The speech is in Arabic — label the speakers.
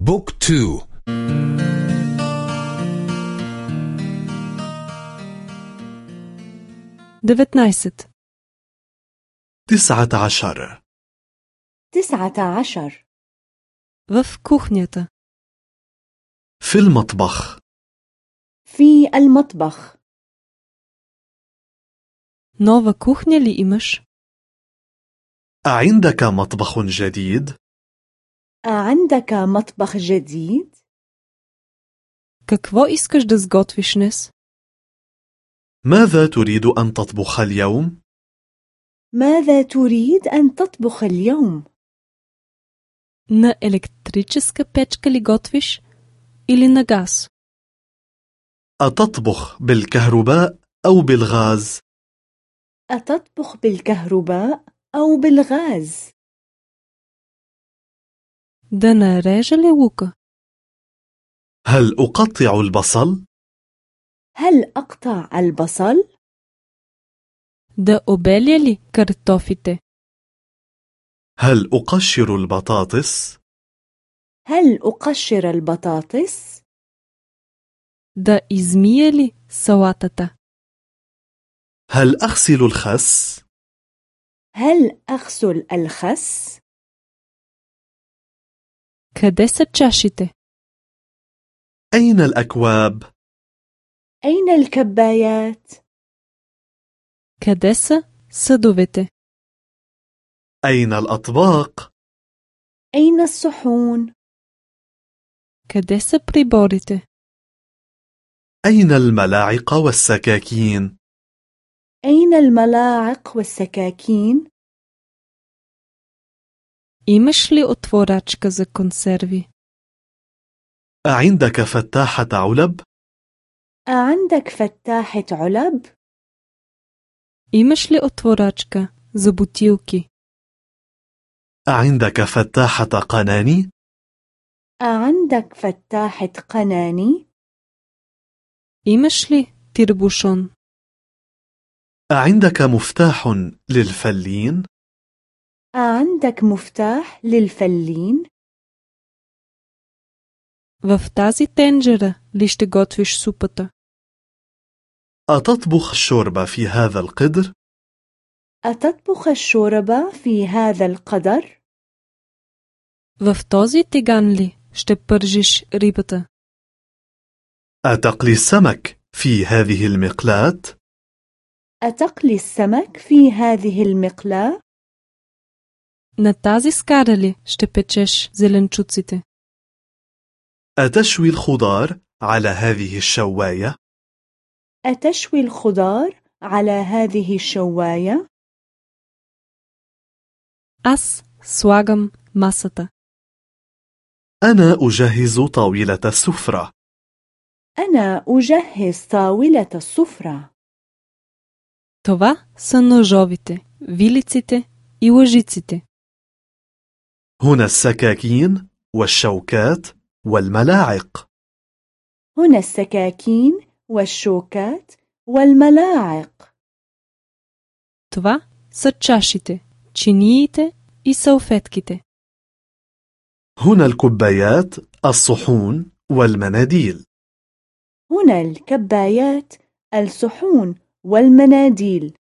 Speaker 1: book two.
Speaker 2: деветнайсет
Speaker 3: تسعة عشر.
Speaker 4: تسعة عشر.
Speaker 2: в кухнята
Speaker 3: في المطبخ.
Speaker 4: في المطبخ.
Speaker 2: нова кухня ли имаш؟
Speaker 3: أعندك مطبخ جديد؟
Speaker 4: أعندك مطبخ جديد؟
Speaker 2: Какво искаш да сготвиш днес?
Speaker 3: ماذا تريد أن تطبخ اليوم؟
Speaker 4: ماذا تريد أن تطبخ اليوم؟
Speaker 2: На електрическа печка ли готвиш или на газ?
Speaker 3: أتطبخ بالكهرباء أو بالغاز؟
Speaker 4: أتطبخ بالكهرباء أو بالغاز؟
Speaker 2: Да нарежа ли лука?
Speaker 3: هل أقطع البصل؟
Speaker 4: هل أقطع البصل؟
Speaker 2: Да обеля ли картофите?
Speaker 3: هل أقشر البطاطس؟
Speaker 4: هل أقشر البطاطس؟
Speaker 2: Да измия ли салатата?
Speaker 3: هل أغسل الخس؟
Speaker 4: هل أغسل الخس؟
Speaker 2: Къде са чашите?
Speaker 3: أين الأكواب؟
Speaker 4: أين الكبايات؟
Speaker 2: Къде са съдовете?
Speaker 3: أين الأطباق؟
Speaker 4: أين الصحون؟
Speaker 2: Къде са приборите?
Speaker 3: أين الملاعق والسكاكين؟
Speaker 4: أين الملاعق والسكاكين؟
Speaker 2: Imaš li otvoračka za konservi?
Speaker 3: أعندك فتاحة علب؟
Speaker 4: أعندك فتاحة علب؟
Speaker 2: Imaš li otvoračka za butilki?
Speaker 3: أعندك فتاحة قناني؟
Speaker 4: أعندك فتاحة قناني؟
Speaker 2: إيمش لي تربوشون؟
Speaker 3: أعندك مفتاح للفلين؟
Speaker 4: أعندك مفتاح للفلين؟
Speaker 2: В тази тенджера ли ще готвиш супата?
Speaker 3: أتطبخ الشوربة في هذا القدر؟
Speaker 4: أتطبخ الشوربة في هذا القدر؟
Speaker 2: В този тиган ли ще пържиш рибата?
Speaker 3: أتقلي السمك في هذه المقلاة؟
Speaker 4: أتقلي السمك في هذه المقلاة؟
Speaker 2: На тази скара ли ще печеш зеленчуците?
Speaker 3: أتشوي الخضار على هذه الشواية؟
Speaker 4: أتشوي الخضار على هذه الشواية؟
Speaker 2: Аз слагам масата.
Speaker 3: أنا أجهز طاولة السفرة.
Speaker 4: أنا أجهز طاولة السفرة.
Speaker 2: Това са ножовите, вилиците и лъжиците.
Speaker 3: هنا السكاكين والشوكات والملاعق.
Speaker 4: هنا السكاكين والشوكات والملاعق.
Speaker 2: Това са чашите, чиниите и салфетките.
Speaker 3: هنا الكبايات، الصحون والمناديل.
Speaker 4: هنا الكبايات، الصحون والمناديل.